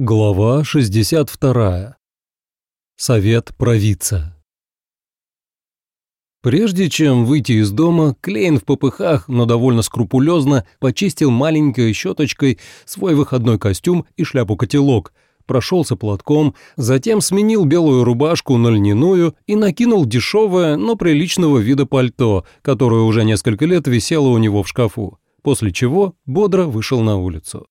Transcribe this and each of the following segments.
Глава 62. Совет провидца. Прежде чем выйти из дома, Клейн в попыхах, но довольно скрупулезно почистил маленькой щеточкой свой выходной костюм и шляпу-котелок, прошелся платком, затем сменил белую рубашку на льняную и накинул дешевое, но приличного вида пальто, которое уже несколько лет висело у него в шкафу, после чего бодро вышел на улицу.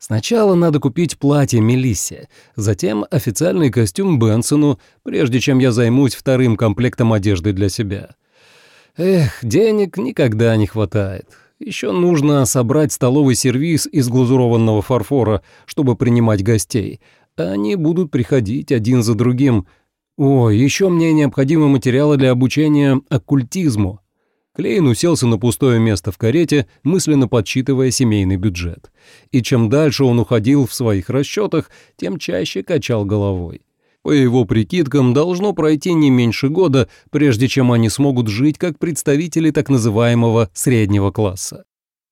Сначала надо купить платье Мелиссе, затем официальный костюм Бенсону, прежде чем я займусь вторым комплектом одежды для себя. Эх, денег никогда не хватает. Еще нужно собрать столовый сервиз из глазурованного фарфора, чтобы принимать гостей. Они будут приходить один за другим. О, еще мне необходимы материалы для обучения оккультизму. Клейн уселся на пустое место в карете, мысленно подсчитывая семейный бюджет. И чем дальше он уходил в своих расчетах, тем чаще качал головой. По его прикидкам, должно пройти не меньше года, прежде чем они смогут жить как представители так называемого среднего класса.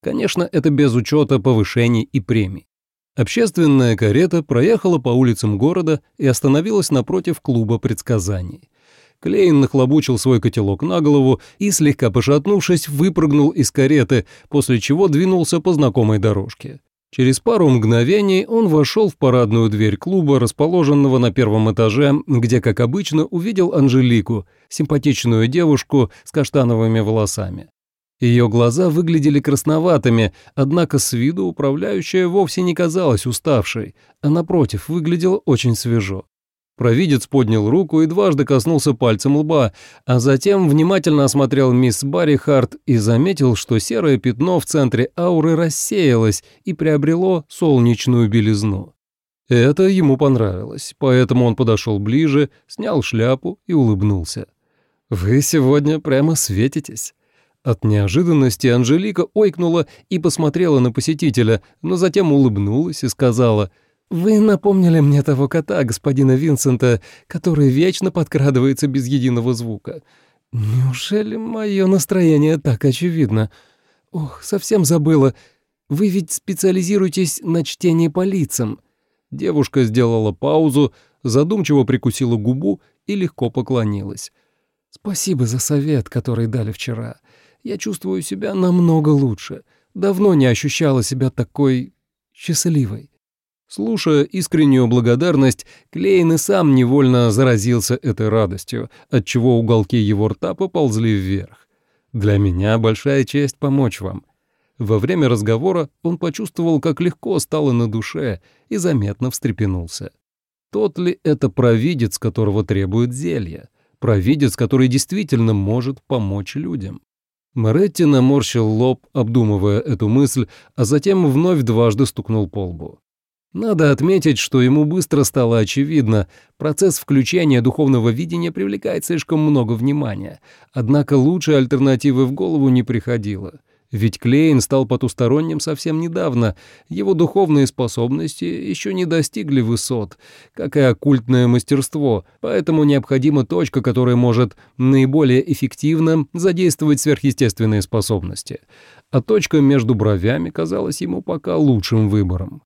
Конечно, это без учета повышений и премий. Общественная карета проехала по улицам города и остановилась напротив клуба предсказаний. Клейн нахлобучил свой котелок на голову и, слегка пошатнувшись, выпрыгнул из кареты, после чего двинулся по знакомой дорожке. Через пару мгновений он вошел в парадную дверь клуба, расположенного на первом этаже, где, как обычно, увидел Анжелику, симпатичную девушку с каштановыми волосами. Ее глаза выглядели красноватыми, однако с виду управляющая вовсе не казалась уставшей, а напротив выглядела очень свежо. Провидец поднял руку и дважды коснулся пальцем лба, а затем внимательно осмотрел мисс Барри Харт и заметил, что серое пятно в центре ауры рассеялось и приобрело солнечную белизну. Это ему понравилось, поэтому он подошел ближе, снял шляпу и улыбнулся. «Вы сегодня прямо светитесь». От неожиданности Анжелика ойкнула и посмотрела на посетителя, но затем улыбнулась и сказала — «Вы напомнили мне того кота, господина Винсента, который вечно подкрадывается без единого звука. Неужели мое настроение так очевидно? Ох, совсем забыла. Вы ведь специализируетесь на чтении по лицам». Девушка сделала паузу, задумчиво прикусила губу и легко поклонилась. «Спасибо за совет, который дали вчера. Я чувствую себя намного лучше. Давно не ощущала себя такой счастливой». Слушая искреннюю благодарность, Клейн и сам невольно заразился этой радостью, отчего уголки его рта поползли вверх. «Для меня большая честь помочь вам». Во время разговора он почувствовал, как легко стало на душе, и заметно встрепенулся. Тот ли это провидец, которого требует зелье? Провидец, который действительно может помочь людям? Моретти наморщил лоб, обдумывая эту мысль, а затем вновь дважды стукнул по лбу. Надо отметить, что ему быстро стало очевидно, процесс включения духовного видения привлекает слишком много внимания, однако лучшей альтернативы в голову не приходило. Ведь Клейн стал потусторонним совсем недавно, его духовные способности еще не достигли высот, как и оккультное мастерство, поэтому необходима точка, которая может наиболее эффективно задействовать сверхъестественные способности. А точка между бровями казалась ему пока лучшим выбором.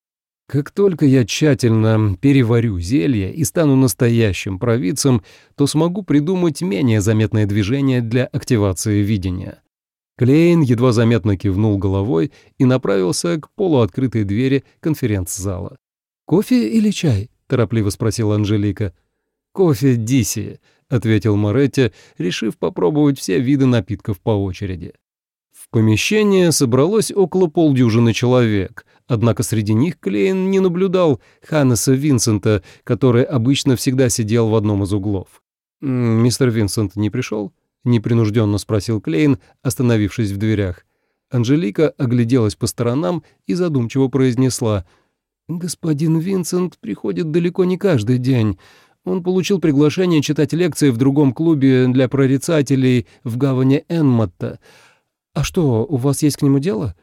Как только я тщательно переварю зелье и стану настоящим провидцем, то смогу придумать менее заметное движение для активации видения. Клейн едва заметно кивнул головой и направился к полуоткрытой двери конференц-зала. «Кофе или чай?» — торопливо спросила Анжелика. «Кофе Диси», — ответил Моретти, решив попробовать все виды напитков по очереди. Помещение собралось около полдюжины человек, однако среди них Клейн не наблюдал Ханнеса Винсента, который обычно всегда сидел в одном из углов. «Мистер Винсент не пришел?» — непринужденно спросил Клейн, остановившись в дверях. Анжелика огляделась по сторонам и задумчиво произнесла. «Господин Винсент приходит далеко не каждый день. Он получил приглашение читать лекции в другом клубе для прорицателей в гавани Энмотта. А что, у вас есть к нему дело?»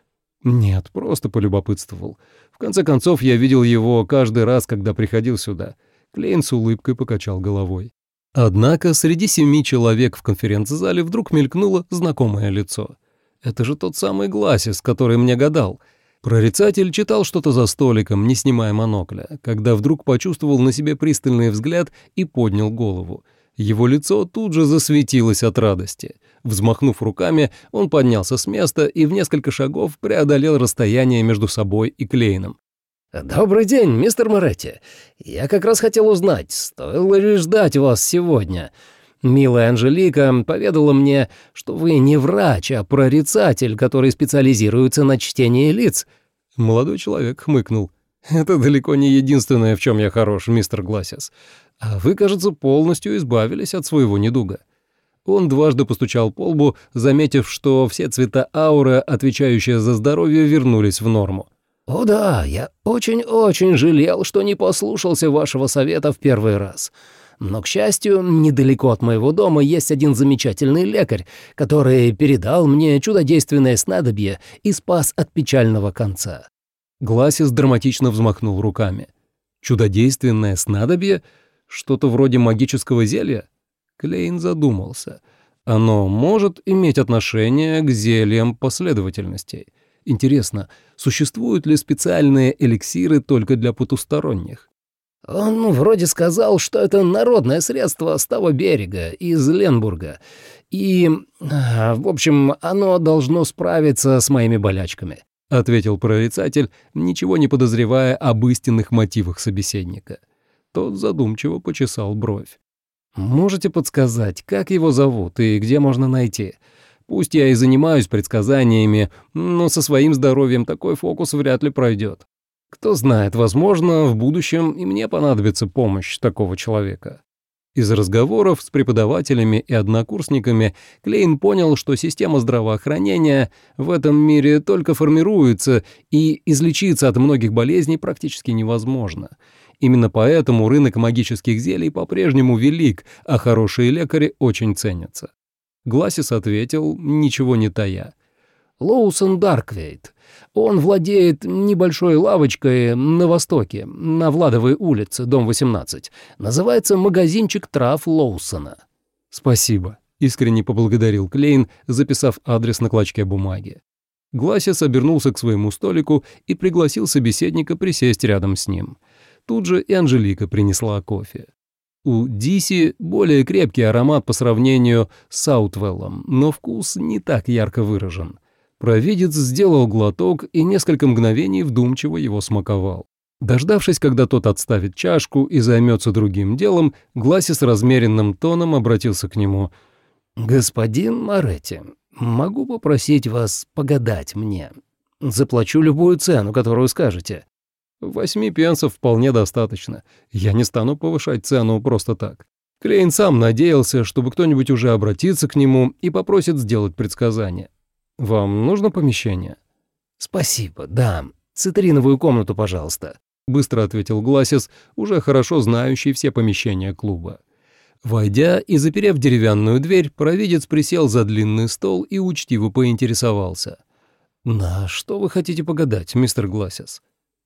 «Нет, просто полюбопытствовал. В конце концов, я видел его каждый раз, когда приходил сюда». Клейн с улыбкой покачал головой. Однако среди семи человек в конференц-зале вдруг мелькнуло знакомое лицо. Это же тот самый Гласис, который мне гадал. Прорицатель читал что-то за столиком, не снимая монокля, когда вдруг почувствовал на себе пристальный взгляд и поднял голову. Его лицо тут же засветилось от радости. Взмахнув руками, он поднялся с места и в несколько шагов преодолел расстояние между собой и Клейном. «Добрый день, мистер Моретти. Я как раз хотел узнать, стоило ли ждать вас сегодня. Милая Анжелика поведала мне, что вы не врач, а прорицатель, который специализируется на чтении лиц». Молодой человек хмыкнул. «Это далеко не единственное, в чем я хорош, мистер Гласис. А вы, кажется, полностью избавились от своего недуга». Он дважды постучал по лбу, заметив, что все цвета ауры, отвечающие за здоровье, вернулись в норму. «О да, я очень-очень жалел, что не послушался вашего совета в первый раз. Но, к счастью, недалеко от моего дома есть один замечательный лекарь, который передал мне чудодейственное снадобье и спас от печального конца». Гласис драматично взмахнул руками. «Чудодейственное снадобье? Что-то вроде магического зелья?» Клейн задумался. «Оно может иметь отношение к зельям последовательностей». Интересно, существуют ли специальные эликсиры только для потусторонних? Он вроде сказал, что это народное средство с того берега, из Ленбурга. И, в общем, оно должно справиться с моими болячками. — ответил прорицатель, ничего не подозревая об истинных мотивах собеседника. Тот задумчиво почесал бровь. «Можете подсказать, как его зовут и где можно найти? Пусть я и занимаюсь предсказаниями, но со своим здоровьем такой фокус вряд ли пройдет. Кто знает, возможно, в будущем и мне понадобится помощь такого человека. Из разговоров с преподавателями и однокурсниками Клейн понял, что система здравоохранения в этом мире только формируется, и излечиться от многих болезней практически невозможно. Именно поэтому рынок магических зелий по-прежнему велик, а хорошие лекари очень ценятся. Гласис ответил, ничего не тая. «Лоусон Дарквейт. Он владеет небольшой лавочкой на востоке, на Владовой улице, дом 18. Называется магазинчик трав Лоусона». «Спасибо», — искренне поблагодарил Клейн, записав адрес на клочке бумаги. Гласис обернулся к своему столику и пригласил собеседника присесть рядом с ним. Тут же и Анжелика принесла кофе. У Диси более крепкий аромат по сравнению с Саутвеллом, но вкус не так ярко выражен. Провидец сделал глоток и несколько мгновений вдумчиво его смаковал. Дождавшись, когда тот отставит чашку и займется другим делом, Гласи с размеренным тоном обратился к нему. «Господин Моретти, могу попросить вас погадать мне? Заплачу любую цену, которую скажете. Восьми пенсов вполне достаточно. Я не стану повышать цену просто так. Клейн сам надеялся, чтобы кто-нибудь уже обратится к нему и попросит сделать предсказание. Вам нужно помещение? Спасибо, да. Цитриновую комнату, пожалуйста. Быстро ответил Гласис, уже хорошо знающий все помещения клуба. Войдя и заперев деревянную дверь, провидец присел за длинный стол и учтиво поинтересовался. «На что вы хотите погадать, мистер Гласис?»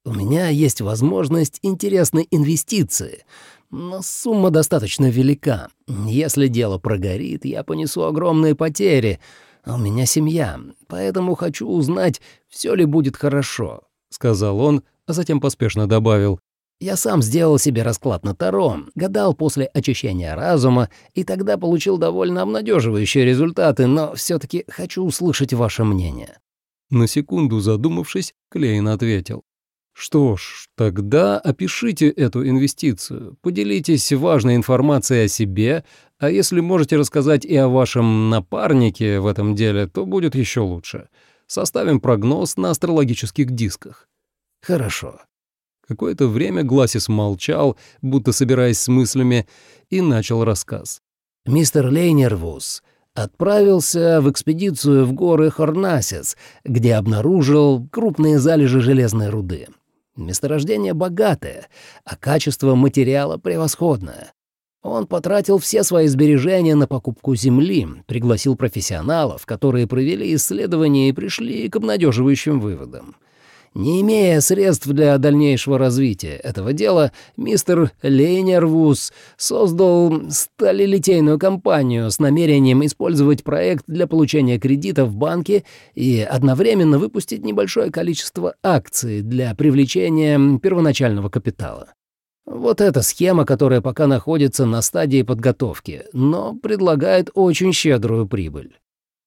У меня есть возможность интересной инвестиции, но сумма достаточно велика. Если дело прогорит, я понесу огромные потери. А у меня семья, поэтому хочу узнать, все ли будет хорошо», — сказал он, а затем поспешно добавил. «Я сам сделал себе расклад на Таро, гадал после очищения разума, и тогда получил довольно обнадеживающие результаты, но все таки хочу услышать ваше мнение». На секунду задумавшись, Клейн ответил. Что ж, тогда опишите эту инвестицию, поделитесь важной информацией о себе, а если можете рассказать и о вашем напарнике в этом деле, то будет еще лучше. Составим прогноз на астрологических дисках. Хорошо. Какое-то время Гласис молчал, будто собираясь с мыслями, и начал рассказ. «Мистер Лейнервуз отправился в экспедицию в горы Хорнасис, где обнаружил крупные залежи железной руды. Месторождение богатое, а качество материала превосходное. Он потратил все свои сбережения на покупку земли, пригласил профессионалов, которые провели исследования и пришли к обнадеживающим выводам. Не имея средств для дальнейшего развития этого дела, мистер Лейнервус создал сталелитейную компанию с намерением использовать проект для получения кредита в банке и одновременно выпустить небольшое количество акций для привлечения первоначального капитала. Вот эта схема, которая пока находится на стадии подготовки, но предлагает очень щедрую прибыль.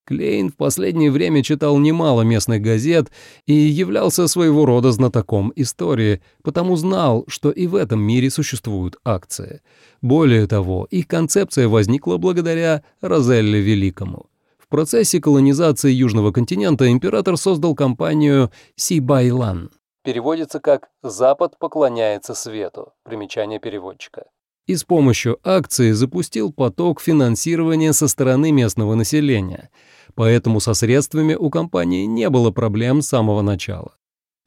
Клейн в последнее время читал немало местных газет и являлся своего рода знатоком истории, потому знал, что и в этом мире существуют акции. Более того, их концепция возникла благодаря Розелле Великому. В процессе колонизации Южного континента император создал компанию Сибайлан. Переводится как «Запад поклоняется свету». Примечание переводчика и с помощью акций запустил поток финансирования со стороны местного населения – поэтому со средствами у компании не было проблем с самого начала.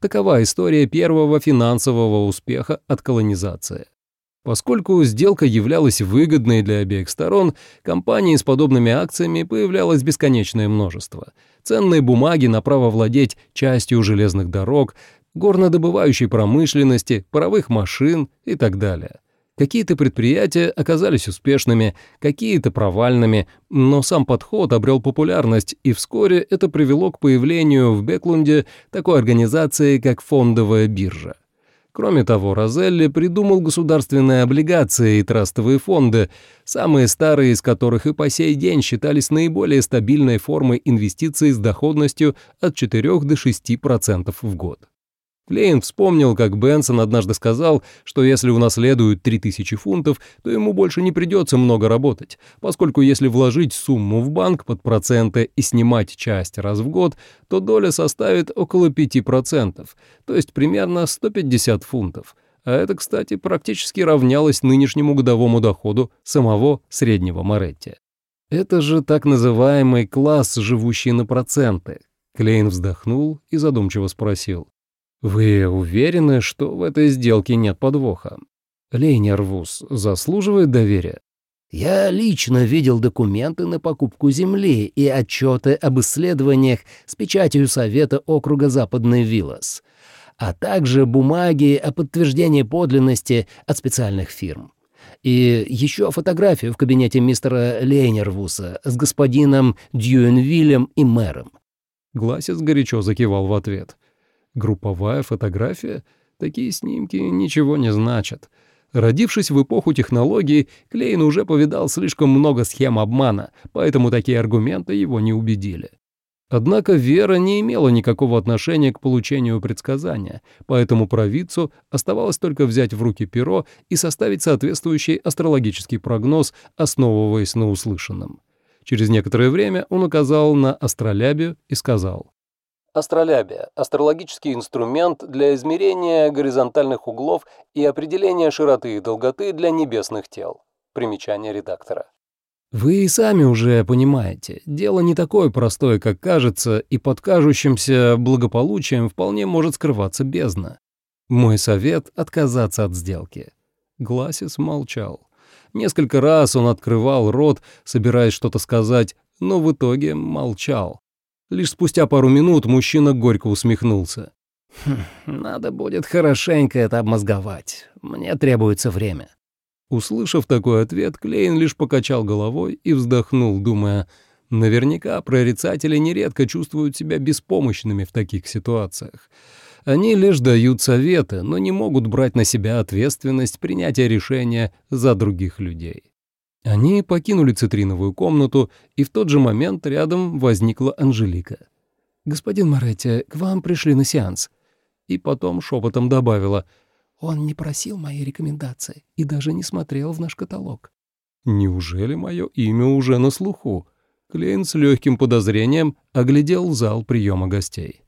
Такова история первого финансового успеха от колонизации. Поскольку сделка являлась выгодной для обеих сторон, компаний с подобными акциями появлялось бесконечное множество. Ценные бумаги на право владеть частью железных дорог, горнодобывающей промышленности, паровых машин и так далее. Какие-то предприятия оказались успешными, какие-то провальными, но сам подход обрел популярность, и вскоре это привело к появлению в Беклунде такой организации, как фондовая биржа. Кроме того, Розелли придумал государственные облигации и трастовые фонды, самые старые из которых и по сей день считались наиболее стабильной формой инвестиций с доходностью от 4 до 6% в год. Клейн вспомнил, как Бенсон однажды сказал, что если унаследует 3000 фунтов, то ему больше не придется много работать, поскольку если вложить сумму в банк под проценты и снимать часть раз в год, то доля составит около 5%, то есть примерно 150 фунтов. А это, кстати, практически равнялось нынешнему годовому доходу самого среднего Моретти. Это же так называемый класс, живущий на проценты. Клейн вздохнул и задумчиво спросил. «Вы уверены, что в этой сделке нет подвоха? Лейнервуз заслуживает доверия?» «Я лично видел документы на покупку земли и отчеты об исследованиях с печатью Совета округа Западный Виллас, а также бумаги о подтверждении подлинности от специальных фирм. И еще фотографию в кабинете мистера Лейнервуса с господином Дьюенвиллем и мэром». Гласец горячо закивал в ответ. Групповая фотография? Такие снимки ничего не значат. Родившись в эпоху технологий, Клейн уже повидал слишком много схем обмана, поэтому такие аргументы его не убедили. Однако вера не имела никакого отношения к получению предсказания, поэтому провидцу оставалось только взять в руки перо и составить соответствующий астрологический прогноз, основываясь на услышанном. Через некоторое время он указал на астролябию и сказал Астролябия – астрологический инструмент для измерения горизонтальных углов и определения широты и долготы для небесных тел. Примечание редактора. Вы и сами уже понимаете, дело не такое простое, как кажется, и под кажущимся благополучием вполне может скрываться бездна. Мой совет – отказаться от сделки. Гласис молчал. Несколько раз он открывал рот, собираясь что-то сказать, но в итоге молчал. Лишь спустя пару минут мужчина горько усмехнулся. «Хм, «Надо будет хорошенько это обмозговать. Мне требуется время». Услышав такой ответ, Клейн лишь покачал головой и вздохнул, думая, наверняка прорицатели нередко чувствуют себя беспомощными в таких ситуациях. Они лишь дают советы, но не могут брать на себя ответственность принятия решения за других людей. Они покинули цитриновую комнату, и в тот же момент рядом возникла Анжелика. «Господин Моретти, к вам пришли на сеанс». И потом шепотом добавила, «Он не просил моей рекомендации и даже не смотрел в наш каталог». «Неужели мое имя уже на слуху?» Клейн с легким подозрением оглядел зал приема гостей.